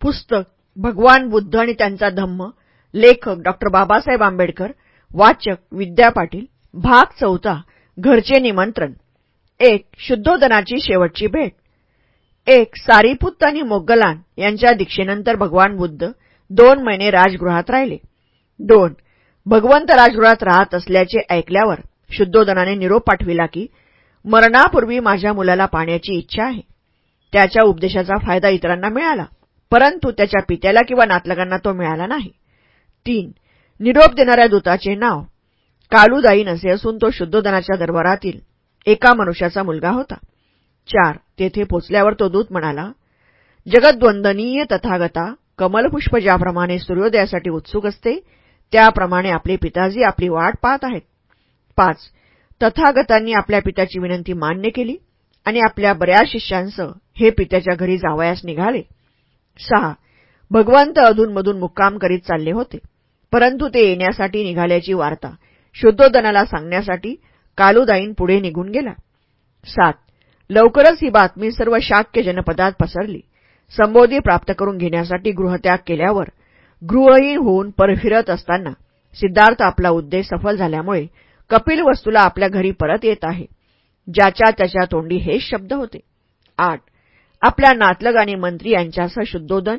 पुस्तक भगवान बुद्ध आणि त्यांचा धम्म लेखक डॉक्टर बाबासाहेब आंबेडकर वाचक विद्या पाटील भाग चौथा घरचे निमंत्रण. एक शुद्धोदनाची शेवटची भेट. एक सारीपुत्त आणि मोगलान यांच्या दीक्षेनंतर भगवान बुद्ध दोन महिने राजगृहात राहिले. दोन भगवंत राजगृहात राहत असल्याचे ऐकल्यावर शुद्धोदनाने निरोप पाठविला की मरणापूर्वी माझ्या मुलाला पाण्याची इच्छा आहे. त्याच्या उपदेशाचा फायदा इतरांना मिळाला. परंतु त्याच्या पित्याला किंवा नातलगांना तो मिळाला नाही. तीन निरोप देणाऱ्या दूताचे नाव. कालुदाईन असे असून तो शुद्धोदनाच्या दरबारातील एका मनुष्याचा मुलगा होता. चार तेथे पोचल्यावर तो दूत म्हणाला जगद्वंदनीय तथागता कमलपुष्प ज्याप्रमाणे सूर्योदयासाठी उत्सुक असते त्याप्रमाणे आपले पिताजी आपली वाट पाहत आहेत. पाच तथागतांनी आपल्या पित्याची विनंती मान्य केली आणि आपल्या बऱ्याच शिष्यांसह हे पित्याच्या घरी जावयास निघाले. सहा. भगवंत अधूनमधून मुक्काम करीत चालले होते. परंतु ते येण्यासाठी निघाल्याची वार्ता शुद्धोदनाला सांगण्यासाठी कालुदाईन पुढे निघून गेला. सात. लवकरच ही बातमी सर्व शाक्य जनपदात पसरली. संबोधी प्राप्त करून घेण्यासाठी गृहत्याग केल्यावर गृहहीन होऊन परफिरत असताना सिद्धार्थ आपला उद्देश सफल झाल्यामुळे कपिल वस्तूला आपल्या घरी परत येत आहे ज्याच्या त्याच्या तोंडी हेच शब्द होते. आठ. आपल्या नातलग आणि मंत्री यांच्यासह शुद्धोदन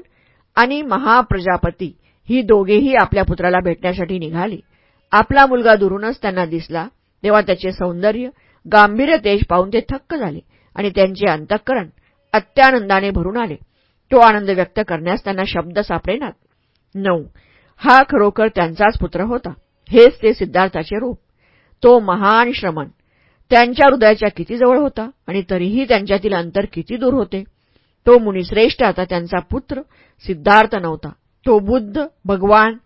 आणि महाप्रजापती ही दोघेही आपल्या पुत्राला भेटण्यासाठी निघाली. आपला मुलगा दुरूनच त्यांना दिसला तेव्हा त्याचे सौंदर्य गांभीर्य तेज पाहून ते थक्क झाले आणि त्यांचे अंतःकरण अत्यानंदाने भरून आले. तो आनंद व्यक्त करण्यास त्यांना शब्द सापडेनात नऊ. हा खरोखर त्यांचाच पुत्र होता. हेच ते सिद्धार्थाचे रूप. तो महान श्रमण. त्यांच्या हृदयाच्या किती जवळ होता आणि तरीही त्यांच्यातील अंतर किती दूर होते? तो मुनिश्रेष्ठ आता त्यांचा पुत्र सिद्धार्थ नव्हता. तो बुद्ध भगवान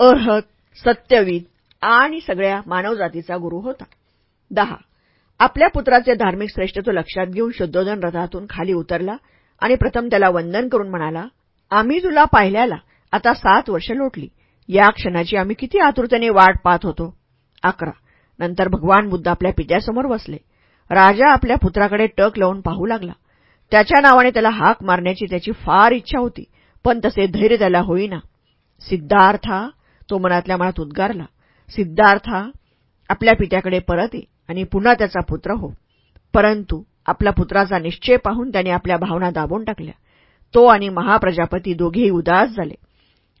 अर्हत सत्यविद आणि सगळ्या मानवजातीचा गुरु होता. दहा. आपल्या पुत्राचे धार्मिक श्रेष्ठत्व लक्षात घेऊन शुद्धोधन रथातून खाली उतरला आणि प्रथम त्याला वंदन करून म्हणाला आम्ही तुला पाहिल्याला आता सात वर्ष लोटली. या क्षणाची आम्ही किती आतुरतेने वाट पाहत होतो. अकरा. नंतर भगवान बुद्ध आपल्या पित्यासमोर बसले. राजा आपल्या पुत्राकडे टक लावून पाहू लागला. त्याच्या नावाने त्याला हाक मारण्याची त्याची फार इच्छा होती पण तसे धैर्य त्याला होईना. सिद्धार्था तो मनातल्या मनात उद्गारला. सिद्धार्था आपल्या पित्याकडे परत ये आणि पुन्हा त्याचा पुत्र हो. परंतु आपला पुत्राचा निश्चय पाहून त्याने आपल्या भावना दाबून टाकल्या. तो आणि महाप्रजापती दोघेही उदास झाले.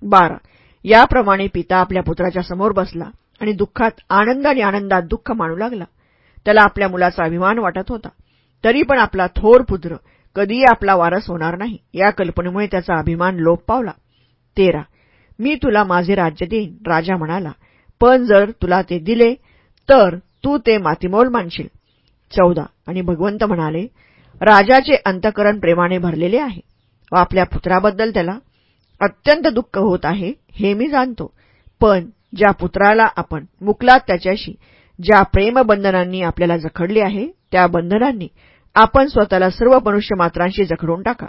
बारा याप्रमाणे पिता आपल्या पुत्राच्या समोर बसला. आणि दुःखात आनंद आणि आनंदात दुःख मानू लागला. त्याला आपल्या मुलाचा अभिमान वाटत होता. तरी पण आपला थोर पुत्र कधीही आपला वारस होणार नाही. या कल्पनेमुळे त्याचा अभिमान लोप पावला. तेरा मी तुला माझे राज्य देईन राजा म्हणाला. पण जर तुला ते दिले तर तू ते मातीमोल मानशील. चौदा आणि भगवंत म्हणाले राजाचे अंतकरण प्रेमाने भरलेले आहे. व आपल्या पुत्राबद्दल त्याला अत्यंत दुःख होत आहे हे मी जाणतो. पण ज्या पुत्राला आपण मुकलात त्याच्याशी ज्या प्रेमबंधनांनी आपल्याला जखडले आहे त्या बंधनांनी आपण स्वतःला सर्व मनुष्य मात्रांशी जखडून टाका.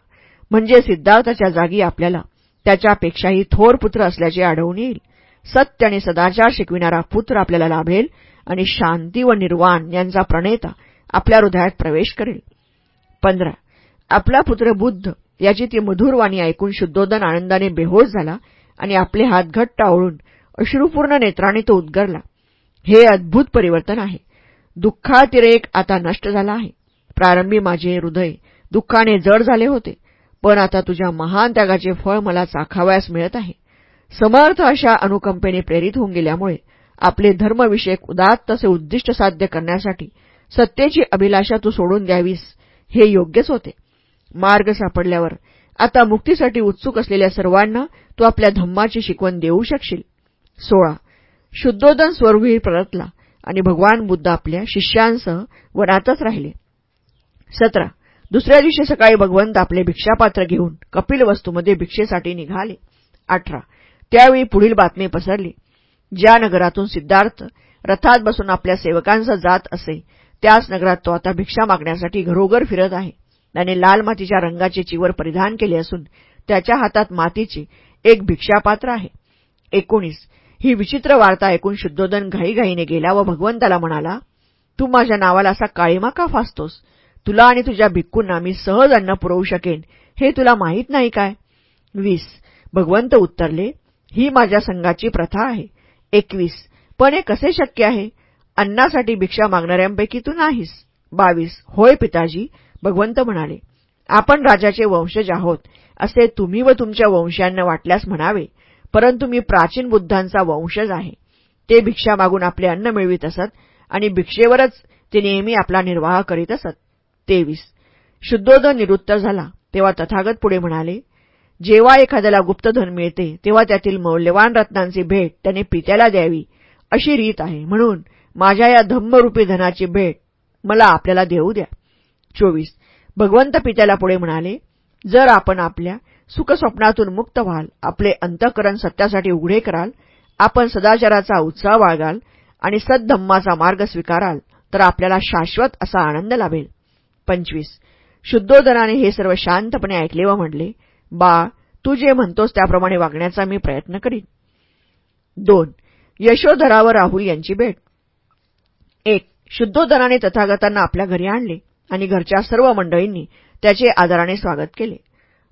म्हणजे सिद्धार्थाच्या जागी आपल्याला त्याच्यापेक्षाही थोर पुत्र असल्याचे आढळून येईल. सत्य आणि सदाचार शिकविणारा पुत्र आपल्याला लाभेल आणि शांती व निर्वाण यांचा प्रणेता आपल्या हृदयात प्रवेश करेल. पंधरा. आपला पुत्र बुद्ध याची ती मधुरवाणी ऐकून शुद्धोदन आनंदाने बेहोश झाला आणि आपले हात घट्ट आवळून अश्रुपूर्ण नेत्राने तो उद्गरला. हे अद्भुत परिवर्तन आहे. दुःखातिरेक आता नष्ट झाला आहे. प्रारंभी माझे हृदय दुःखाने जड झाले होते. पण आता तुझ्या महान त्यागाचे फळ मला चाखावयास मिळत आहे. समर्थ अशा अनुकंपेने प्रेरित होऊन गेल्यामुळे आपले धर्मविषयक उदात्त असे उद्दिष्ट साध्य करण्यासाठी सत्तेची अभिलाषा तू सोडून द्यावीस हे योग्यच होते. मार्ग सापडल्यावर आता मुक्तीसाठी उत्सुक असलेल्या सर्वांना तू आपल्या धम्माची शिकवण देऊ शकशील. सोळा. शुद्धोदन स्वरूपी परतला आणि भगवान बुद्ध आपल्या शिष्यांसह वनातच राहिले. सतरा. दुसऱ्या दिवशी सकाळी भगवंत आपले भिक्षापात्र घेऊन कपिल वस्तूमध्ये भिक्षेसाठी निघाले. अठरा. त्यावेळी पुढील बातमी पसरली. ज्या नगरातून सिद्धार्थ रथात बसून आपल्या सेवकांचा जात असे त्याच नगरात तो आता भिक्षा मागण्यासाठी घरोघर फिरत आहे. त्याने लाल मातीच्या रंगाचे चिवर परिधान केले असून त्याच्या हातात मातीचे एक भिक्षापात्र आहे. एकोणीस. ही विचित्र वार्ता ऐकून शुद्धोदन घाईघाईने गेला व भगवंताला म्हणाला तू माझ्या नावाला असा काळीमा का फासतोस? तुला आणि तुझ्या भिक्कूंना मी सहज अन्न पुरवू शकेन हे तुला माहीत नाही काय? वीस. भगवंत उत्तरले ही माझ्या संघाची प्रथा आहे. एकवीस. पण हे कसे शक्य आहे? अन्नासाठी भिक्षा मागणाऱ्यांपैकी तू नाहीस. बावीस. होय पिताजी. भगवंत म्हणाले आपण राजाचे वंशज आहोत असे तुम्ही व तुमच्या वंशांना वाटल्यास म्हणावे. परंतु मी प्राचीन बुद्धांचा वंशज आहे. ते भिक्षा मागून आपले अन्न मिळवित असत आणि भिक्षेवरच ते नेहमी आपला निर्वाह करीत असत. तेवीस. शुद्धोदन निरुत्तर झाला तेव्हा तथागत पुढे म्हणाले जेव्हा एखाद्याला गुप्तधन मिळते तेव्हा त्यातील मौल्यवान रत्नांची भेट त्याने पित्याला द्यावी अशी रीत आहे. म्हणून माझ्या या धम्मरूपी धनाची भेट मला आपल्याला देऊ द्या. चोवीस. भगवंत पित्याला पुढे म्हणाले जर आपण आपल्या सुखस्वप्नातून मुक्त व्हाल. आपले अंतःकरण सत्यासाठी उघडे कराल. आपण सदाचाराचा उत्साह बाळगाल आणि सद्धम्माचा मार्ग स्वीकाराल तर आपल्याला शाश्वत असा आनंद लाभेल. पंचवीस. शुद्धोदनाने हे सर्व शांतपणे ऐकले व म्हणले बा तू जे म्हणतोस त्याप्रमाणे वागण्याचा मी प्रयत्न करीन. दोन. यशोधरावर राहुल यांची भेट. एक. शुद्धोदनाने तथागतांना आपल्या घरी आणले आणि घरच्या सर्व मंडळींनी त्याचे आदराने स्वागत केले.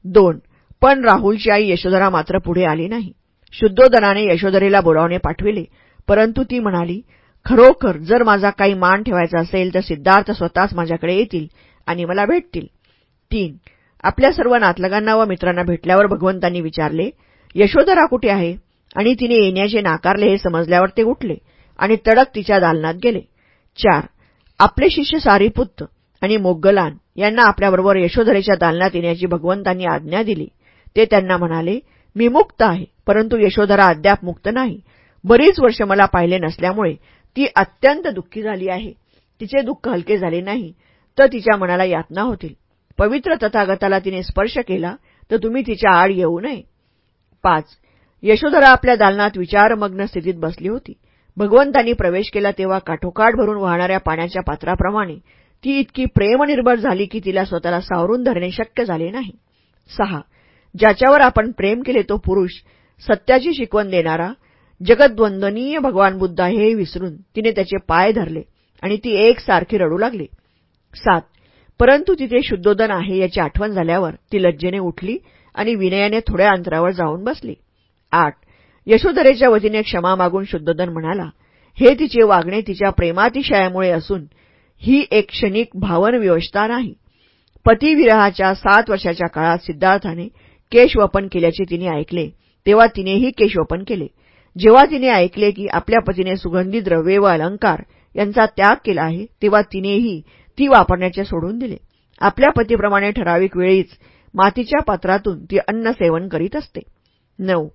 दोन. पण राहुलची आई यशोधरा मात्र पुढे आली नाही. शुद्धोदनाने यशोधरेला बोलावणे पाठविले परंतु ती म्हणाली खरोखर जर माझा काही मान ठेवायचा असेल तर सिद्धार्थ स्वतःच माझ्याकडे येतील आणि मला भेटतील. तीन आपल्या सर्व नातलगांना व मित्रांना भेटल्यावर भगवंतांनी विचारले यशोधरा कुठे आहे? आणि तिने येण्याचे नाकारले हे समजल्यावर ते उठले आणि तडक तिच्या दालनात गेले. चार आपले शिष्य सारीपुत्त आणि मोग्गलान यांना आपल्याबरोबर यशोधरेच्या दालनात येण्याची भगवंतांनी आज्ञा दिली. ते त्यांना म्हणाले मी मुक्त आहे परंतु यशोधरा अद्याप मुक्त नाही. बरीच वर्ष मला पाहिले नसल्यामुळे ती अत्यंत दुःखी झाली आहे. तिचे दुःख हलके झाले नाही तर तिच्या मनाला यातना होतील. पवित्र तथागताला तिने स्पर्श केला तर तुम्ही तिच्या आड येऊ नये. पाच. यशोधरा आपल्या दालनात विचारमग्न स्थितीत बसली होती. भगवंतांनी प्रवेश केला तेव्हा काठोकाठ भरून वाहणाऱ्या पाण्याच्या पात्राप्रमाणे ती इतकी प्रेमनिर्भर झाली की तिला स्वतःला सावरून धरणे शक्य झाले नाही. सहा. ज्याच्यावर आपण प्रेम केले तो पुरुष सत्याची शिकवण देणारा जगद्वंदनीय भगवान बुद्ध हे विसरून तिने त्याचे पाय धरले आणि ती एकसारखी रडू लागली. सात. परंतु तिथे शुद्धोदन आहे याची आठवण झाल्यावर ती लज्जेने उठली आणि विनयाने थोड्या अंतरावर जाऊन बसली. आठ. यशोधरेच्या वतीने क्षमा मागून शुद्धोदन म्हणाला हे तिचे वागणे तिच्या प्रेमातिशयामुळे असून ही एक क्षणिक भावनविवशता नाही. पतिविरहाच्या सात वर्षाच्या काळात सिद्धार्थाने केशवपन केल्याचे तिने ऐकले तेव्हा तिनेही केशवपन केले. जेव्हा तिने ऐकले की आपल्या पतीने सुगंधी द्रव्ये व अलंकार यांचा त्याग केला आहे तेव्हा तिनेही ती वापरण्याचे सोडून दिले. आपल्या पतीप्रमाणे ठराविक वेळीच मातीच्या पात्रातून ती अन्न सेवन करीत असते. नऊ.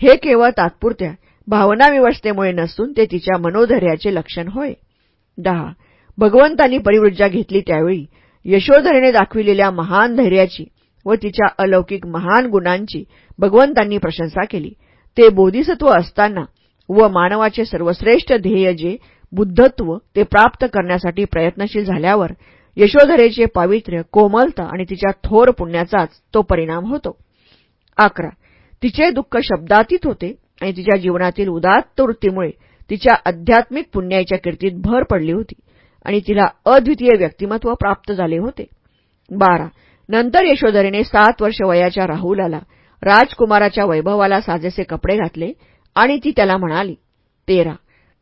हे केवळ तात्पुरत्या भावनाविवस्थेमुळे नसून ते तिच्या मनोधैर्याचे लक्षण होय. दहा. भगवंतांनी परिवृज्जा घेतली त्यावेळी यशोधरेने दाखविलेल्या महान धैर्याची व तिच्या अलौकिक महान गुणांची भगवंतांनी प्रशंसा केली. ते बोधिसत्व असताना व मानवाचे सर्वश्रेष्ठ ध्येय जे बुद्धत्व ते प्राप्त करण्यासाठी प्रयत्नशील झाल्यावर यशोधरेचे पावित्र्य कोमलता आणि तिच्या थोर पुण्याचाच तो परिणाम होतो. अकरा. तिचे दुःख शब्दातीत होते आणि तिच्या जीवनातील उदात्त वृत्तीमुळे तिच्या आध्यात्मिक पुण्याच्या कीर्तीत भर पडली होती आणि तिला अद्वितीय व्यक्तिमत्व प्राप्त झाले होते. बारा. नंतर यशोधरेने सात वर्ष वयाच्या राहुलाला राजकुमाराच्या वैभवाला साजेसे कपडे घातले आणि ती त्याला म्हणाली तेरा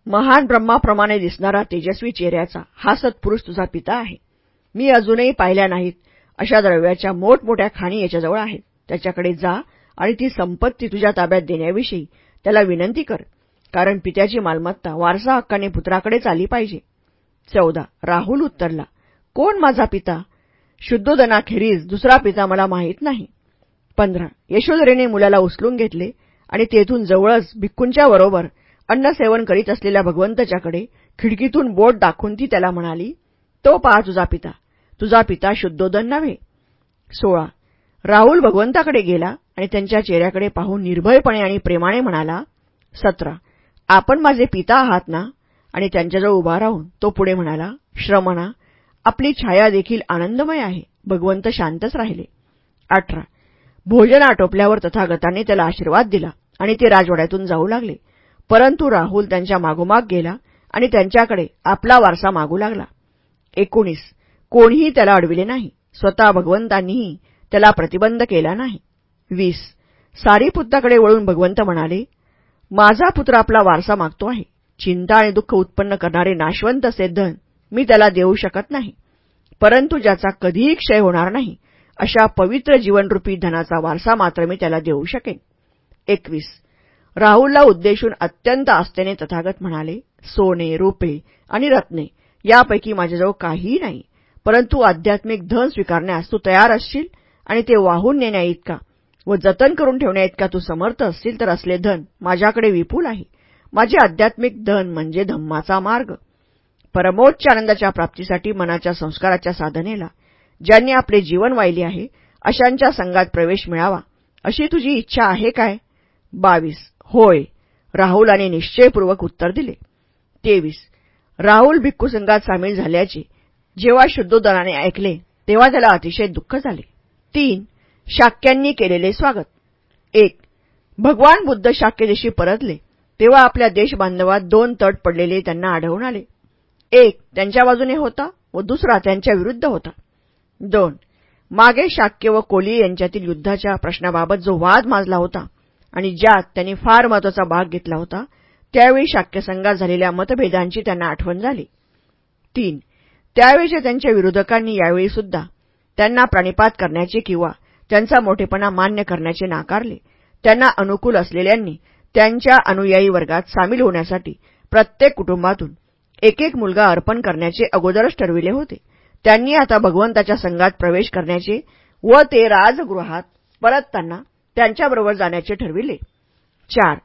महान ब्रह्माप्रमाणे दिसणारा तेजस्वी चेहऱ्याचा हा सत्पुरुष तुझा पिता आहे. मी अजूनही पाहिल्या नाहीत. अशा द्रव्याच्या मोठमोठ्या खाणी याच्याजवळ आहेत. त्याच्याकडे जा आणि ती संपत्ती तुझ्या ताब्यात देण्याविषयी त्याला विनंती कर कारण पित्याची मालमत्ता वारसा हक्काने पुत्राकडेच आली पाहिजे. चौदा राहुल उत्तरला कोण माझा पिता? शुद्धोदनाखेरीज दुसरा पिता मला माहीत नाही. पंधरा. यशोधरेने मुलाला उचलून घेतले आणि तेथून जवळच भिक्कूंच्या बरोबर अन्नसेवन करीत असलेल्या भगवंताच्याकडे खिडकीतून बोट दाखवून ती त्याला म्हणाली तो पहा तुझा पिता. तुझा पिता शुद्धोदन नव्हे. सोळा. राहुल भगवंताकडे गेला आणि त्यांच्या चेहऱ्याकडे पाहून निर्भयपणे आणि प्रेमाने म्हणाला सतरा. आपण माझे पिता आहात ना? आणि त्यांच्याजवळ उभा राहून तो पुढे म्हणाला श्रमणा आपली छाया देखील आनंदमय आहे. भगवंत शांतच राहिले. अठरा. भोजन आटोपल्यावर तथागताने त्याला आशीर्वाद दिला आणि ते राजवाड्यातून जाऊ लागले. परंतु राहुल त्यांच्या मागोमाग गेला आणि त्यांच्याकडे आपला वारसा मागू लागला. एकोणीस. कोणीही त्याला अडविले नाही. स्वतः भगवंतांनीही त्याला प्रतिबंध केला नाही. वीस. सारीपुत्राकडे वळून भगवंत म्हणाले माझा पुत्र आपला वारसा मागतो आहे. चिंता आणि दुःख उत्पन्न करणारे नाशवंत असे धन मी त्याला देऊ शकत नाही. परंतु ज्याचा कधीही क्षय होणार नाही अशा पवित्र जीवनरूपी धनाचा वारसा मात्र मी त्याला देऊ शकेन. एकवीस. राहुलला उद्देशून अत्यंत आस्थेने तथागत म्हणाले सोने रुपे आणि रत्ने यापैकी माझ्याजवळ काहीही नाही परंतु आध्यात्मिक धन स्वीकारण्यास तू तयार असशील आणि ते वाहून नेण्या इतका व जतन करून ठेवण्या इतका तू समर्थ असशील तर असले धन माझ्याकडे विपुल आहे. माझे आध्यात्मिक धन म्हणजे धम्माचा मार्ग. परमोच्च आनंदाच्या प्राप्तीसाठी मनाच्या संस्काराच्या साधनेला ज्यांनी आपले जीवन वाहिले आहे अशांच्या संघात प्रवेश मिळावा अशी तुझी इच्छा आहे काय? बावीस. होय. राहुलाने निश्चयपूर्वक उत्तर दिले. तेवीस. राहुल भिक्खू संघात सामील झाल्याचे जेव्हा शुद्धोदनाने ऐकले तेव्हा त्याला अतिशय दुःख झाले. तीन. शाक्यांनी केलेले स्वागत. एक. भगवान बुद्ध शाक्यदेशी परतले तेव्हा आपल्या देशबांधवात दोन तट पडलेले त्यांना आढळून आले. एक त्यांच्या बाजूने होता व दुसरा त्यांच्या विरुद्ध होता. दोन मागे शाक्य व कोली यांच्यातील युद्धाच्या प्रश्नाबाबत जो वाद माजला होता आणि ज्यात त्यांनी फार महत्त्वाचा भाग घेतला होता त्यावेळी शाक्यसंघात झालेल्या मतभेदांची त्यांना आठवण झाली. तीन त्यावेळीच्या त्यांच्या विरोधकांनी यावेळी सुद्धा त्यांना प्राणिपात करण्याचे किंवा त्यांचा मोठेपणा मान्य करण्याचे नाकारले. त्यांना अनुकूल असलेल्यांनी त्यांच्या अनुयायी वर्गात सामील होण्यासाठी प्रत्येक कुटुंबातून एक एक मुलगा अर्पण करण्याचे अगोदरच ठरविले होते. त्यांनी आता भगवंताच्या संघात प्रवेश करण्याचे व ते राजगृहात परतताना त्यांच्याबरोबर जाण्याचे ठरविले. चार.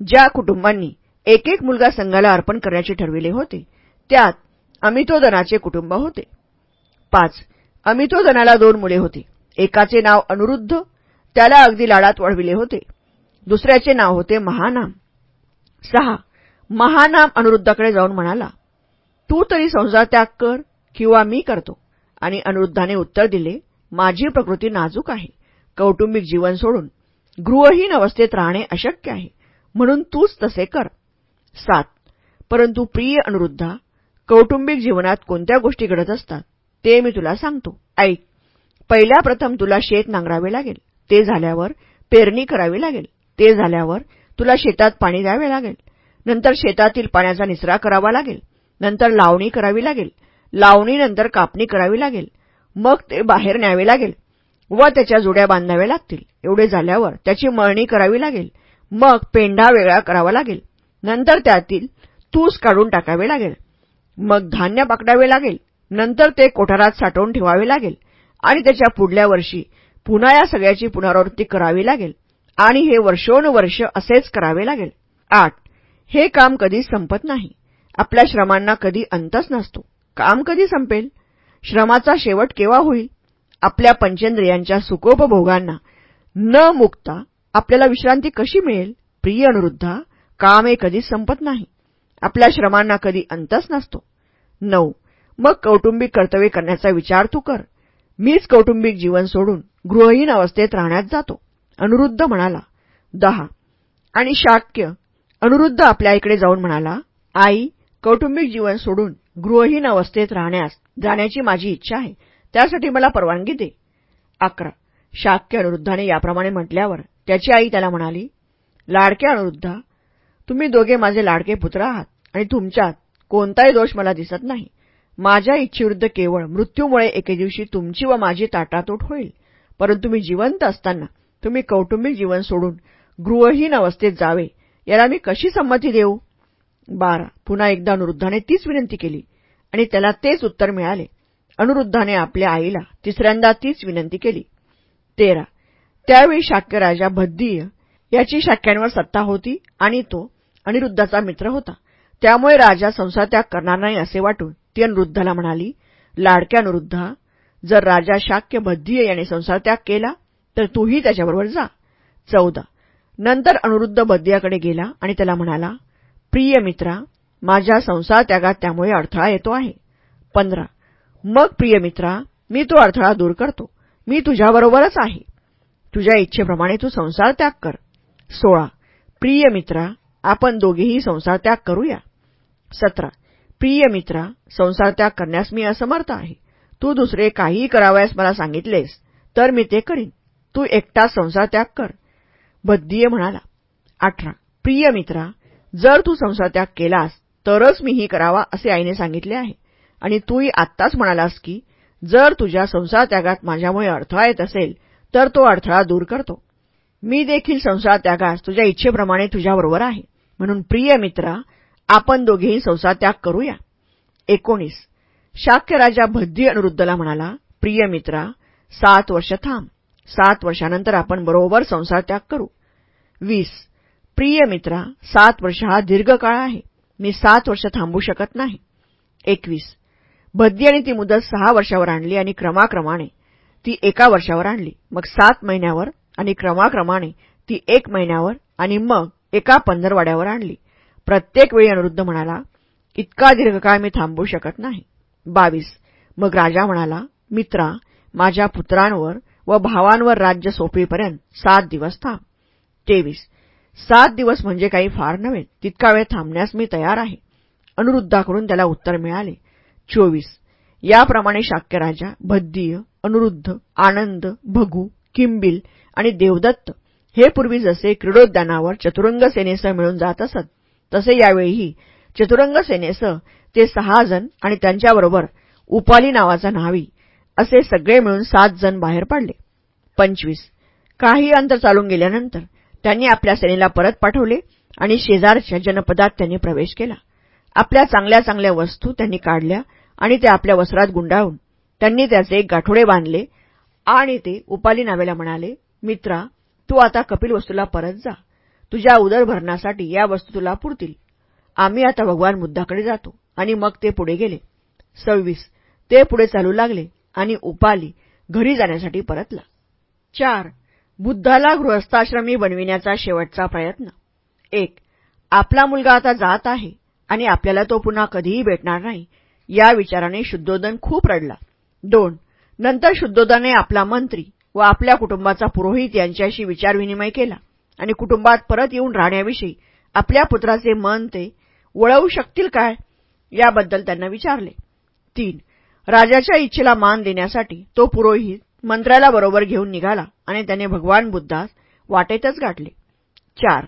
ज्या कुटुंबांनी एक एक मुलगा संघाला अर्पण करण्याचे ठरविले होते त्यात अमितोदनाचे कुटुंब होते. पाच. अमितोदनाला दोन मुले होती. एकाचे नाव अनुरुद्ध त्याला अगदी लाडात वळविले होते. दुसऱ्याचे नाव होते महानाम. सहा. महानाम अनुरुद्धाकडे जाऊन म्हणाला तू तरी संसार त्याग कर किंवा मी करतो. आणि अनुरुद्धाने उत्तर दिले माझी प्रकृती नाजूक आहे. कौटुंबिक जीवन सोडून गृहहीन अवस्थेत राहणे अशक्य आहे. म्हणून तूच तसे कर. सात. परंतु प्रिय अनुरुद्धा कौटुंबिक जीवनात कोणत्या गोष्टी घडत असतात ते मी तुला सांगतो. ऐक. पहिल्या प्रथम तुला शेत नांगरावे लागेल. ते झाल्यावर पेरणी करावी लागेल. ते झाल्यावर तुला शेतात पाणी द्यावे लागेल. नंतर शेतातील पाण्याचा निचरा करावा लागेल. नंतर लावणी करावी लागेल. लावणीनंतर कापणी करावी लागेल. मग ते बाहेर न्यावे लागेल व त्याच्या जुड्या बांधाव्या लागतील. एवढे झाल्यावर त्याची मळणी करावी लागेल. मग पेंढा वेगळा करावा लागेल. नंतर त्यातील तूस काढून टाकावे लागेल. मग धान्य पकडावे लागेल. नंतर ते कोठारात साठवून ठेवावे लागेल. आणि त्याच्या पुढल्या वर्षी पुन्हा या सगळ्याची पुनरावृत्ती करावी लागेल. आणि हे वर्षोनुवर्ष असेच करावे लागेल. आठ. हे काम कधीच संपत नाही. आपल्या श्रमांना कधी अंतच नसतो. काम कधी संपेल? श्रमाचा शेवट केव्हा होईल? आपल्या पंचेंद्रियांच्या सुखोपभोगांना न मुक्ता आपल्याला विश्रांती कशी मिळेल? प्रिय अनुरुद्धा काम हे संपत नाही. आपल्या श्रमांना कधी अंतच नसतो. नऊ. मग कौटुंबिक कर्तव्य करण्याचा विचार तू कर. मीच कौटुंबिक जीवन सोडून गृहहीन अवस्थेत राहण्यात जातो. अनुरुद्ध म्हणाला दहा. आणि शाक्य अनुरुद्ध आपल्या इकडे जाऊन म्हणाला आई कौटुंबिक जीवन सोडून गृहहीन अवस्थेत राहण्यास जाण्याची माझी इच्छा आहे. त्यासाठी मला परवानगी दे. अकरा. शाक्य अनुरुद्धाने याप्रमाणे म्हटल्यावर त्याची आई त्याला म्हणाली लाडके अनुरुद्धा तुम्ही दोघे माझे लाडके पुत्र आहात आणि तुमच्यात कोणताही दोष मला दिसत नाही. माझ्या इच्छेविरुद्ध केवळ मृत्यूमुळे एके दिवशी तुमची व माझी ताटातूट होईल. परंतु मी जिवंत असताना तुम्ही कौटुंबिक जीवन सोडून गृहहीन अवस्थेत जावे याला मी कशी संमती देऊ? बारा. पुन्हा एकदा अनुरुद्धाने तीच विनंती केली. आणि त्याला तेच उत्तर मिळाले. अनुरुद्धाने आपल्या आईला तिसऱ्यांदा तीच विनंती केली. तेरा. त्यावेळी शाक्य राजा भद्दीय याची शाक्यांवर सत्ता होती आणि तो अनिरुद्धाचा मित्र होता. त्यामुळे राजा संसारत्याग करणार नाही असे वाटून ती अनुरुद्धाला म्हणाली लाडक्या अनुरुद्धा जर राजा शाक्य भद्दीय याने संसारत्याग केला तर तूही त्याच्याबरोबर जा. चौदा. नंतर अनुरुद्ध बद्दियाकडे गेला आणि त्याला म्हणाला प्रिय मित्रा माझ्या संसार त्यागात त्यामुळे अडथळा येतो आहे. पंधरा. मग प्रिय मित्रा मी तो अडथळा दूर करतो. मी तुझ्याबरोबरच आहे. तुझ्या इच्छेप्रमाणे तू संसार त्याग कर. सोळा. प्रिय मित्रा आपण दोघेही संसार त्याग करूया. सतरा. प्रिय मित्रा संसार त्याग करण्यास मी असमर्थ आहे. तू दुसरे काहीही करावयास मला सांगितलेस तर मी ते करीन. तू एकटा संसार त्याग कर. बद्दीय म्हणाला. अठरा. प्रिय मित्रा जर तू संसार त्याग केलास तरच मीही करावा असे आईने सांगितले आहे. आणि तूही आत्ताच म्हणालास की जर तुझ्या संसार त्यागात माझ्यामुळे अडथळा येत असेल तर तो अडथळा दूर करतो. मी देखील संसार त्यागास तुझ्या इच्छेप्रमाणे तुझ्याबरोबर आहे. म्हणून प्रिय मित्रा आपण दोघेही संसार त्याग करूया. एकोणीस. शाक्य राजा भद्दी अनुरुद्धला म्हणाला प्रिय मित्रा सात वर्ष थांब. सात वर्षानंतर आपण बरोबर संसार त्याग करू. वीस. प्रिय मित्रा सात वर्ष हा दीर्घकाळ आहे. मी सात वर्ष थांबू शकत नाही. एकवीस. भद्दी आणि ती मुदत सहा वर्षावर आणली आणि क्रमाक्रमाने ती एका वर्षावर आणली. मग सात महिन्यावर आणि क्रमाक्रमाने ती एक महिन्यावर आणि मग एका पंधरवाड्यावर आणली. प्रत्येक वेळी अनुरुद्ध म्हणाला इतका दीर्घकाळ मी थांबू शकत नाही. बावीस. मग राजा म्हणाला मित्रा माझ्या पुत्रांवर व भावांवर राज्य सोपेपर्यंत सात दिवस थांब. तेवीस. सात दिवस म्हणजे काही फार नव्हे. तितका वेळ थांबण्यास मी तयार आहे. अनुरुद्धाकडून त्याला उत्तर मिळाले. चोवीस. याप्रमाणे शाक्यराजा भद्दीय अनुरुद्ध आनंद भगू किंबिल आणि देवदत्त हे पूर्वी जसे क्रीडोद्यानावर चतुरंग सेनेसह मिळून जात असत तसे यावेळीही चतुरंग सेनेसह ते सहा जण आणि त्यांच्याबरोबर उपाली नावाचा न्हावी असे सगळे मिळून सात जण बाहेर पडले. पंचवीस. काही अंतर चालून गेल्यानंतर त्यांनी आपल्या सेनेला परत पाठवले आणि शेजारच्या जनपदात त्यांनी प्रवेश केला. आपल्या चांगल्या चांगल्या वस्तू त्यांनी काढल्या आणि त्या आपल्या वस्त्रात गुंडाळून त्यांनी त्याचे एक गाठोडे बांधले आणि ते उपाली नावेला म्हणाले मित्रा तू आता कपिल वस्तूला परत जा. तुझ्या उदरभरणासाठी या वस्तू तुला पुरतील. आम्ही आता भगवान बुद्धाकडे जातो. आणि मग ते पुढे गेले. सव्वीस ते पुढे चालू लागले आणि उपाली घरी जाण्यासाठी परतला. चार बुद्धाला गृहस्थाश्रमी बनविण्याचा शेवटचा प्रयत्न. एक आपला मुलगा आता जात आहे आणि आपल्याला तो पुन्हा कधीही भेटणार नाही या विचाराने शुद्धोदन खूप रडला. दोन नंतर शुद्धोदने आपला मंत्री व आपल्या कुटुंबाचा पुरोहित यांच्याशी विचारविनिमय केला आणि कुटुंबात परत येऊन राहण्याविषयी आपल्या पुत्राचे मन ते वळवू शकतील काय याबद्दल त्यांना विचारले. तीन राजाच्या इच्छेला मान देण्यासाठी तो पुरोहित मंत्र्याला बरोबर घेऊन निघाला आणि त्याने भगवान बुद्धास वाटेतच गाठले. चार.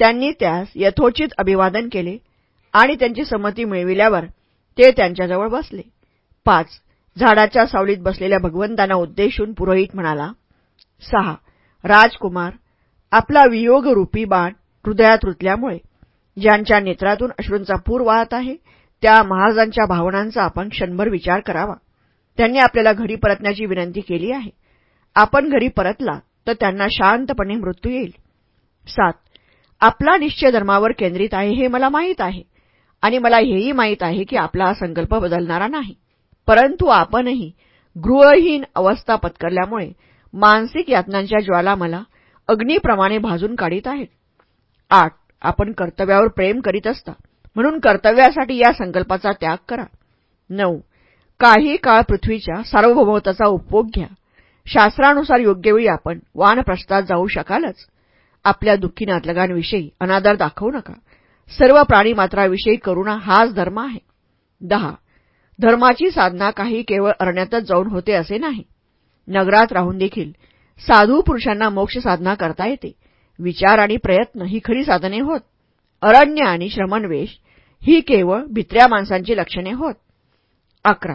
त्यांनी त्यास यथोचित अभिवादन केले आणि त्यांची संमती मिळविल्यावर ते त्यांच्याजवळ बसले. पाच. झाडाच्या सावलीत बसलेल्या भगवंतांना उद्देशून पुरोहित म्हणाला सहा. राजकुमार आपला वियोगरूपी बाण हृदयात रुतल्यामुळे ज्यांच्या नेत्रातून अश्रूंचा पूर वाहत आहे त्या महाराजांच्या भावनांचा आपण क्षणभर विचार करावा. त्यांनी आपल्याला घरी परतण्याची विनंती केली आहे. आपण घरी परतला तर त्यांना शांतपणे मृत्यू येईल. सात. आपला निश्चय धर्मावर केंद्रित आहे हे मला माहीत आहे. आणि मला हेही माहीत आहे की आपला हा संकल्प बदलणारा नाही. परंतु आपणही गृहहीन अवस्था पत्करल्यामुळे मानसिक यातनांच्या ज्वाला मला अग्नीप्रमाणे भाजून काढीत आहेत. आठ. आपण कर्तव्यावर प्रेम करीत असता म्हणून कर्तव्यासाठी या संकल्पाचा त्याग करा. नऊ. काही काळ पृथ्वीच्या सार्वभौमत्वाचा उपभोग घ्या. शास्त्रानुसार योग्यवेळी आपण वानप्रस्थात जाऊ शकालच. आपल्या दुःखी नातलगांविषयी अनादर दाखवू नका. सर्व प्राणीमात्राविषयी करुणा हाच धर्म आहे. दहा. धर्माची साधना काही केवळ अरण्यातच जाऊन होते असे नाही. नगरात राहून देखील साधू पुरुषांना मोक्ष साधना करता येते. विचार आणि प्रयत्न ही खरी साधने होत. अरण्य आणि श्रमणवेश ही केवळ भित्र्या माणसांची लक्षणे होत. अकरा.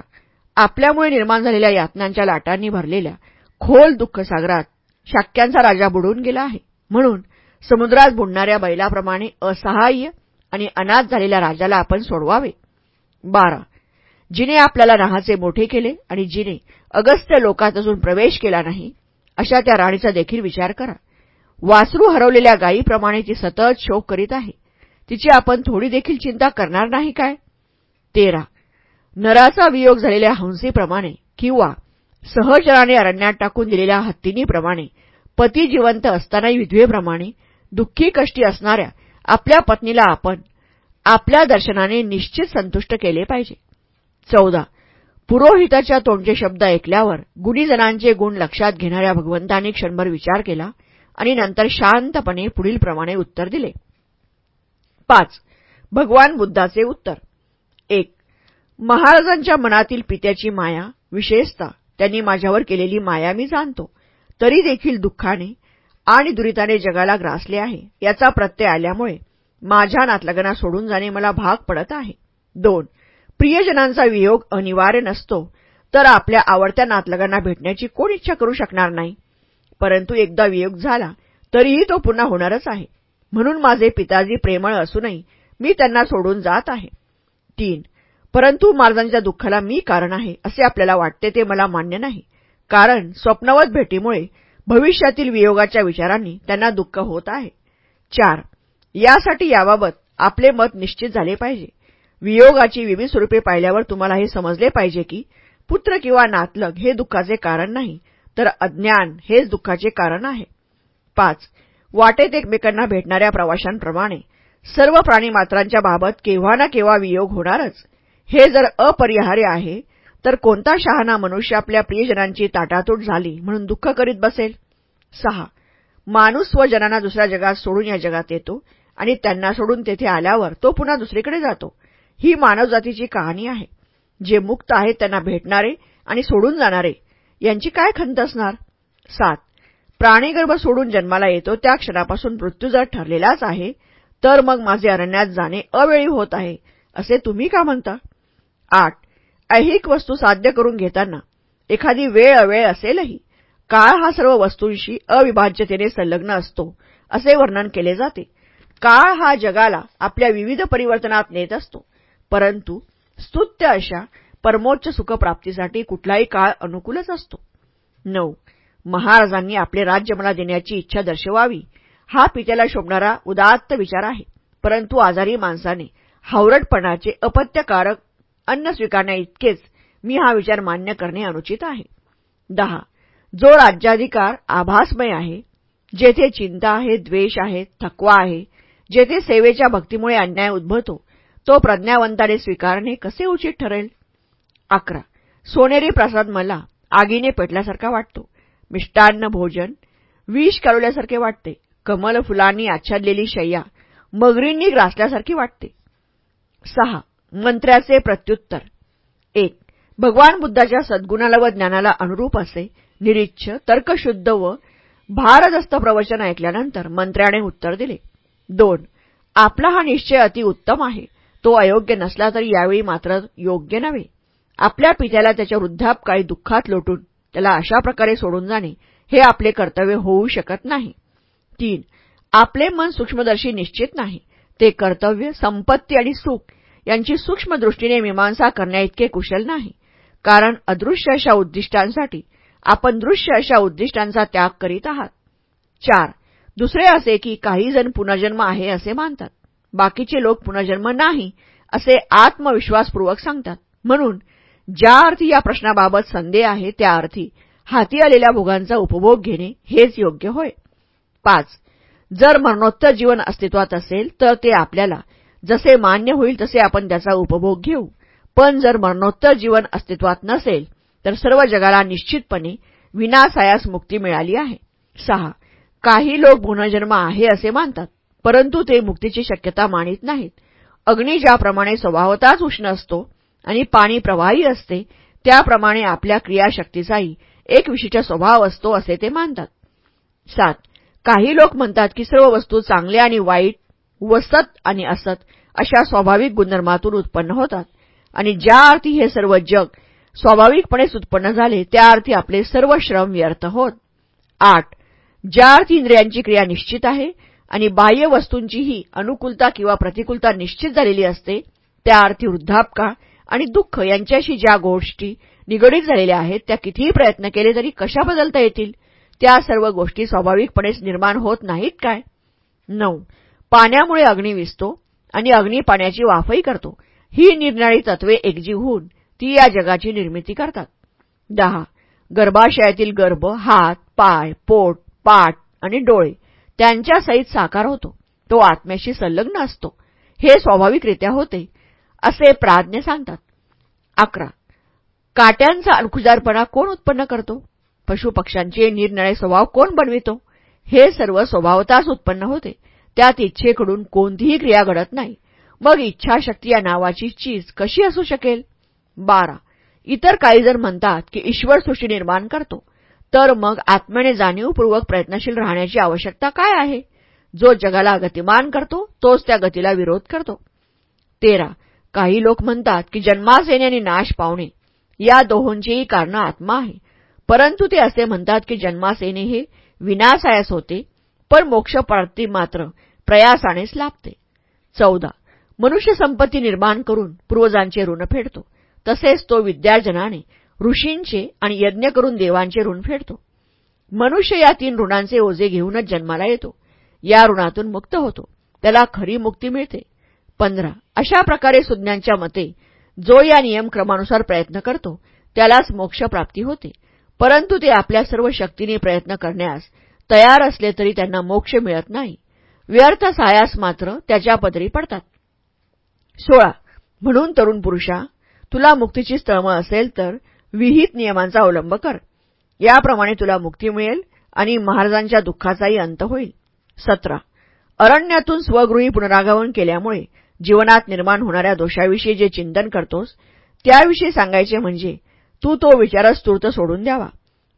आपल्यामुळे निर्माण झालेल्या यातनांच्या लाटांनी भरलेल्या खोल दुःखसागरात शाक्यांचा राजा बुडून गेला आहे. म्हणून समुद्रात बुडणाऱ्या बैलाप्रमाणे असहाय्य आणि अनाथ झालेल्या राजाला आपण सोडवावे. बारा. जिने आपल्याला राहाचे मोठे केले आणि जिने अगस्त्य लोकात अजून प्रवेश केला नाही अशा त्या राणीचा देखील विचार करा. वासरू हरवलेल्या गायीप्रमाणे ती सतत शोक करीत आहे. तिची आपण थोडी देखील चिंता करणार नाही काय? तेरा. नराचा वियोग झालेल्या हंसीप्रमाणे किंवा सहजराने अरण्यात टाकून दिलेल्या हत्तीनीप्रमाणे पती जिवंत असतानाही विधवेप्रमाणे दुःखी कष्टी असणाऱ्या आपल्या पत्नीला आपण आपल्या दर्शनाने निश्चित संतुष्ट केले पाहिजे. चौदा. पुरोहिताच्या तोंडचे शब्द ऐकल्यावर गुणीजनांचे गुण लक्षात घेणाऱ्या भगवंतांनी क्षणभर विचार केला आणि नंतर शांतपणे पुढीलप्रमाणे उत्तर दिले. पाच. भगवान बुद्धाचे उत्तर. एक. महाराजांच्या मनातील पित्याची माया विशेषतः त्यांनी माझ्यावर केलेली माया मी जाणतो. तरी देखील दुःखाने आणि दुरिताने जगाला ग्रासले आहे. याचा प्रत्यय आल्यामुळे माझ्या नातलगना सोडून जाणे मला भाग पडत आहे. दोन प्रियजनांचा वियोग अनिवार्य नसतो तर आपल्या आवडत्या नातलगांना भेटण्याची कोण इच्छा करू शकणार नाही? परंतु एकदा वियोग झाला तरीही तो पुन्हा होणारच आहे. म्हणून माझे पिताजी प्रेमळ असूनही मी त्यांना सोडून जात आहे. तीन परंतु महाराजांच्या दुःखाला मी कारण आहे असे आपल्याला वाटते ते मला मान्य नाही. कारण स्वप्नवत भेटीमुळे भविष्यातील वियोगाच्या विचारांनी त्यांना दुःख होत आहे. चार यासाठी याबाबत आपले मत निश्चित झाले पाहिजे. वियोगाची विविध स्वरूपे पाहिल्यावर तुम्हाला हे समजले पाहिजे की पुत्र किंवा नातलग हे दुःखाचे कारण नाही तर अज्ञान हेच दुःखाचे कारण आहे. पाच वाटेत एकमेकांना भेटणाऱ्या प्रवाशांप्रमाणे सर्व प्राणीमात्रांच्या बाबत केव्हा ना केव्हा वियोग होणारच. हे जर अपरिहार्य आहे तर कोणता शहाणा मनुष्य आपल्या प्रियजनांची ताटातूट झाली म्हणून दुःख करीत बसेल? सहा. माणूस स्वजनांना दुसऱ्या जगात सोडून या जगात येतो आणि त्यांना सोडून तेथे आल्यावर तो पुन्हा दुसरीकडे जातो. ही मानवजातीची कहाणी आहे. जे मुक्त आहेत त्यांना भेटणारे आणि सोडून जाणारे यांची काय खंत असणार? सात. प्राणीगर्भ सोडून जन्माला येतो त्या क्षणापासून मृत्यू जर ठरलेलाच आहे. तर मग माझे अरण्यात जाणे अवेळी होत आहे असे तुम्ही का म्हणता? आठ. ऐहिक वस्तू साध्य करून घेताना एखादी वेळ अवेळ असेलही काळ हा सर्व वस्तूंशी अविभाज्यतेने संलग्न असतो असे वर्णन केले जाते. काळ हा जगाला आपल्या विविध परिवर्तनात नेत असतो परंतु स्तुत्य अशा परमोच्च सुखप्राप्तीसाठी कुठलाही काळ अनुकूलच असतो. नऊ. महाराजांनी आपले राज्य मला देण्याची इच्छा दर्शवावी हा पित्याला शोभणारा उदात्त विचार आहे. परंतु आजारी माणसाने हावरटपणाचे अपत्यकारक अन्न स्वीकारण्याइतकेच मी हा विचार मान्य करणे अनुचित आहे. दहा. जो राज्याधिकार आभासमय आहे जेथे चिंता आहे द्वेष आहे थकवा आहे जेथे सेवेच्या भक्तीमुळे अन्याय उद्भवतो तो प्रज्ञावंताने स्वीकारणे कसे उचित ठरेल? अकरा. सोनेरी प्रसाद मला आगीने पेटल्यासारखा वाटतो. मिष्टान्न भोजन विष काढवल्यासारखे वाटते. कमल फुलांनी आच्छादलेली शय्या मगरींनी ग्रासल्यासारखी वाटते. सहा. मंत्र्याचे प्रत्युत्तर. एक भगवान बुद्धाच्या सद्गुणाला व ज्ञानाला अनुरूप असे निरीच्छ तर्कशुद्ध व भारदस्त प्रवचन ऐकल्यानंतर मंत्र्याने उत्तर दिले. दोन आपला हा निश्चय अतिउत्तम आहे. तो अयोग्य नसला तरी यावेळी मात्र योग्य नव्हे. आपल्या पित्याला त्याच्या वृद्धापकाळी दुःखात लोटून त्याला अशा प्रकारे सोडून जाणे हे आपले कर्तव्य होऊ शकत नाही. तीन आपले मन सूक्ष्मदर्शी निश्चित नाही. ते कर्तव्य संपत्ती आणि सुख यांची सूक्ष्म दृष्टीने मीमांसा करण्याइतके कुशल नाही. कारण अदृश्य अशा उद्दिष्टांसाठी आपण दृश्य अशा उद्दिष्टांचा त्याग करीत आहात. चार दुसरे असे की काही जण पुनर्जन्म आहे असे मानतात. बाकीचे लोक पुनर्जन्म नाही असे आत्मविश्वासपूर्वक सांगतात. म्हणून ज्या अर्थी या प्रश्नाबाबत संदेह आहे त्या अर्थी हाती आलेल्या भोगांचा उपभोग घेणे हेच योग्य होय. पाच जर मरणोत्तर जीवन अस्तित्वात असेल तर ते आपल्याला जसे मान्य होईल तसे आपण त्याचा उपभोग घेऊ. पण जर मरणोत्तर जीवन अस्तित्वात नसेल तर सर्व जगाला निश्चितपणे विनासायास मुक्ती मिळाली आहे. सहा. काही लोक पुनर्जन्म आहे असे मानतात परंतु ते मुक्तीची शक्यता मानित नाहीत. अग्नी ज्याप्रमाणे स्वभावताच उष्ण असतो आणि पाणी प्रवाही असते त्याप्रमाणे आपल्या क्रियाशक्तीचाही एक विशिष्ट स्वभाव असतो असे ते मानतात. सात. काही लोक म्हणतात की सर्व वस्तू चांगल्या आणि वाईट व सत आणि असत अशा स्वाभाविक गुणधर्मातून उत्पन्न होतात. आणि ज्या अर्थी हे सर्व जग स्वाभाविकपणेच उत्पन्न झाले त्या अर्थी आपले सर्व श्रम व्यर्थ होत. आठ. ज्या अर्थी इंद्रियांची क्रिया निश्चित आहे आणि बाह्य वस्तूंचीही अनुकूलता किंवा प्रतिकूलता निश्चित झालेली असते त्या अर्थी वृद्धापका आणि दुःख यांच्याशी ज्या गोष्टी निगडीत झालेल्या आहेत त्या कितीही प्रयत्न केले तरी कशा बदलता येतील? त्या सर्व गोष्टी स्वाभाविकपणेच निर्माण होत नाहीत काय? नऊ. पाण्यामुळे अग्नी विसतो आणि अग्नी पाण्याची वाफही करतो. ही निरनिराळी तत्वे एकजीव होऊन ती या जगाची निर्मिती करतात. दहा. गर्भाशयातील गर्भ हात पाय पोट पाठ आणि डोळे त्यांच्या सहित साकार होतो. तो आत्म्याशी संलग्न असतो. हे स्वाभाविकरित्या होते असे प्राज्ञ सांगतात. अकरा. काट्यांचा अणखुजारपणा कोण उत्पन्न करतो? पशुपक्ष्यांचे निरनिळे स्वभाव कोण बनवितो? हे सर्व स्वभावताच उत्पन्न होते. त्यात इच्छेकडून कोणतीही क्रिया घडत नाही. मग इच्छाशक्ती या नावाची चीज कशी असू शकेल? बारा. इतर काही जर म्हणतात की ईश्वर सृष्टी निर्माण करतो तर मग आत्म्याने जाणीवपूर्वक प्रयत्नशील राहण्याची आवश्यकता काय आहे? जो जगाला गतिमान करतो तोच त्या गतीला विरोध करतो. तेरा. काही लोक म्हणतात की जन्मास येणे आणि नाश पावणे या दोहोंचीही कारण आत्मा आहे. परंतु ते असे म्हणतात की जन्मास येणे हे विनासायास होते पण मोक्षप्राप्ती मात्र प्रयासानेच लाभते. चौदा. मनुष्य संपत्ती निर्माण करून पूर्वजांचे ऋण फेडतो. तसेच तो विद्यार्जनाने ऋषींचे आणि यज्ञ करून देवांचे ऋण फेडतो. मनुष्य या तीन ऋणांचे ओझे घेऊनच जन्माला येतो. या ऋणातून मुक्त होतो. त्याला खरी मुक्ती मिळते. पंधरा. अशा प्रकारे सुज्ञांच्या मते जो या नियमक्रमानुसार प्रयत्न करतो त्यालाच मोक्षप्राप्ती होते. परंतु ते आपल्या सर्व शक्तीने प्रयत्न करण्यास तयार असले तरी त्यांना मोक्ष मिळत नाही. व्यर्थ सायास मात्र त्याच्या पदरी पडतात. सोळा. म्हणून तरुण पुरुषा तुला मुक्तीची स्थळमं असेल तर विहित नियमांचा अवलंब कर. याप्रमाणे तुला मुक्ती मिळेल आणि महाराजांच्या दुःखाचाही अंत होईल. सतरा. अरण्यातून स्वगृही पुनरागमन केल्यामुळे जीवनात निर्माण होणाऱ्या दोषाविषयी जे चिंतन करतोस त्याविषयी सांगायचे म्हणजे तू तो विचारच तूर्त सोडून द्यावा.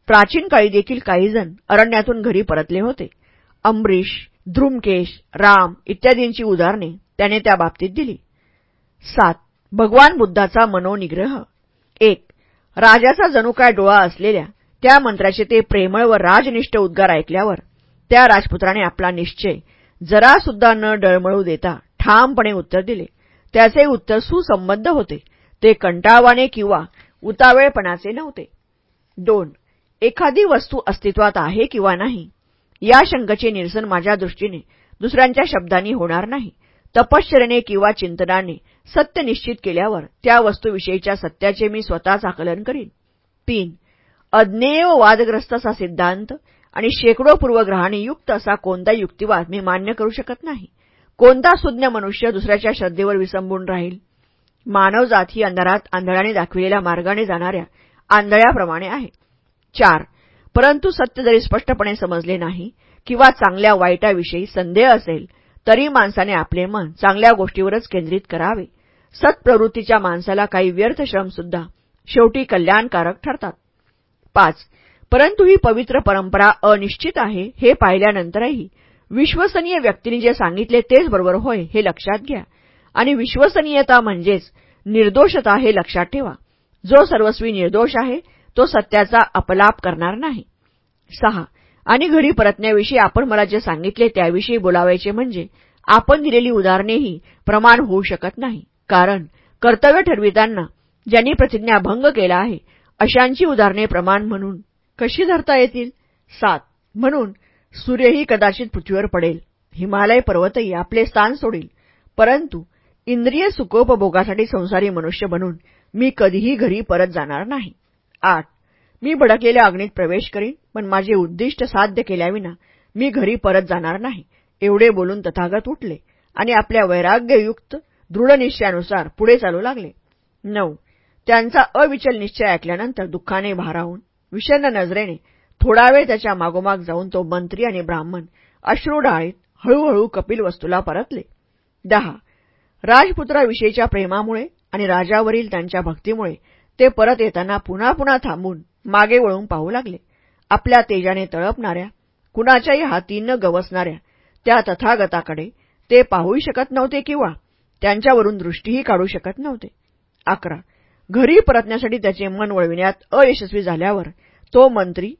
प्राचीन काळी देखील काहीजण अरण्यातून घरी परतले होते. अमरीश ध्रुमकेश राम इत्यादींची उदाहरणे त्याने त्या बाबतीत दिली. सात. भगवान बुद्धाचा मनोनिग्रह. एक. राजाचा जणू काय डोळा असलेल्या त्या मंत्राचे ते प्रेमळ व राजनिष्ठ उद्गार ऐकल्यावर त्या राजपुत्राने आपला निश्चय जरासुद्धा न डळमळू देता ठामपणे उत्तर दिले. त्याचे उत्तर सुसंबद्ध होते. ते कंटाळवाने किंवा उतावेळपणाचे नव्हते. दोन. एखादी वस्तू अस्तित्वात आहे किंवा नाही या शंकेचे निरसन माझ्या दृष्टीने दुसऱ्यांच्या शब्दांनी होणार नाही. तपश्चरणे किंवा चिंतनाने सत्य निश्चित केल्यावर त्या वस्तूविषयीच्या सत्याचे मी स्वतःच आकलन करीन. तीन. अज्ञेय वादग्रस्त असा सिद्धांत आणि शेकडो पूर्वग्रहाने युक्त असा कोणता युक्तिवाद मी मान्य करू शकत नाही. कोणता सुज्ञ मनुष्य दुसऱ्याच्या श्रद्धेवर विसंबून राहील? मानवजात ही अंधारात आंधळाने दाखविलेल्या मार्गाने जाणाऱ्या आंधळ्याप्रमाणे आहे. चार. परंतु सत्य जरी स्पष्टपणे समजले नाही किंवा चांगल्या वाईटाविषयी संदेह असेल तरी माणसाने आपले मन चांगल्या गोष्टीवरच केंद्रित करावे. सत्प्रवृत्तीच्या माणसाला काही व्यर्थ श्रमसुद्धा शेवटी कल्याणकारक ठरतात. पाच. परंतु ही पवित्र परंपरा अनिश्चित आहे हे पाहिल्यानंतरही विश्वसनीय व्यक्तींनी जे सांगितले तेच बरोबर होय हे लक्षात घ्या. आणि विश्वसनीयता म्हणजेच निर्दोषता हे लक्षात ठेवा. जो सर्वस्वी निर्दोष आहे तो सत्याचा अपलाप करणार नाही. सहा. आणि घरी परतण्याविषयी आपण मला जे सांगितले त्याविषयी बोलावायचे म्हणजे आपण दिलेली उदाहरणेही प्रमाण होऊ शकत नाही. कारण कर्तव्य ठरविताना ज्यांनी प्रतिज्ञाभंग केला आहे अशांची उदाहरणे प्रमाण म्हणून कशी धरता येतील? सात. म्हणून सूर्यही कदाचित पृथ्वीवर पडेल. हिमालय पर्वतही आपले स्थान सोडील. परंतु इंद्रिय सुखोपभोगासाठी संसारी मनुष्य बनून मी कधीही घरी परत जाणार नाही. आठ. मी भडकलेल्या अग्नीत प्रवेश करीन पण माझे उद्दिष्ट साध्य केल्याविना मी घरी परत जाणार नाही. एवढे बोलून तथागत उठले आणि आपल्या वैराग्ययुक्त दृढनिश्चयानुसार पुढे चालू लागले. नऊ. त्यांचा अविचल निश्चय ऐकल्यानंतर दुःखाने भारावून विषन्न नजरेने थोडा वेळ त्याच्या मागोमाग जाऊन तो मंत्री आणि ब्राह्मण अश्रू डाळीत हळूहळू कपिल वस्तूला परतले. दहा. राजपुत्राविषयीच्या प्रेमामुळे आणि राजावरील त्यांच्या भक्तीमुळे ते परत येताना पुन्हा पुन्हा थांबून मागे वळून पाहू लागले. आपल्या तेजाने तळपणाऱ्या कुणाच्याही हाती न गवसणाऱ्या त्या तथागताकडे ते पाहूही शकत नव्हते किंवा त्यांच्यावरून दृष्टीही काढू शकत नव्हते. अकरा. घरी परतण्यासाठी त्याचे मन वळविण्यात अयशस्वी झाल्यावर तो मंत्री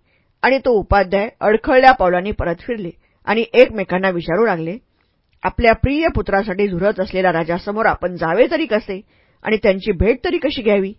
आणि तो उपाध्याय अडखळल्या पावलांनी परत फिरले आणि एकमेकांना विचारू लागले आपल्या प्रिय पुत्रासाठी झुरत असलेल्या राजासमोर आपण जावे तरी कसे आणि त्यांची भेट तरी कशी घ्यावी?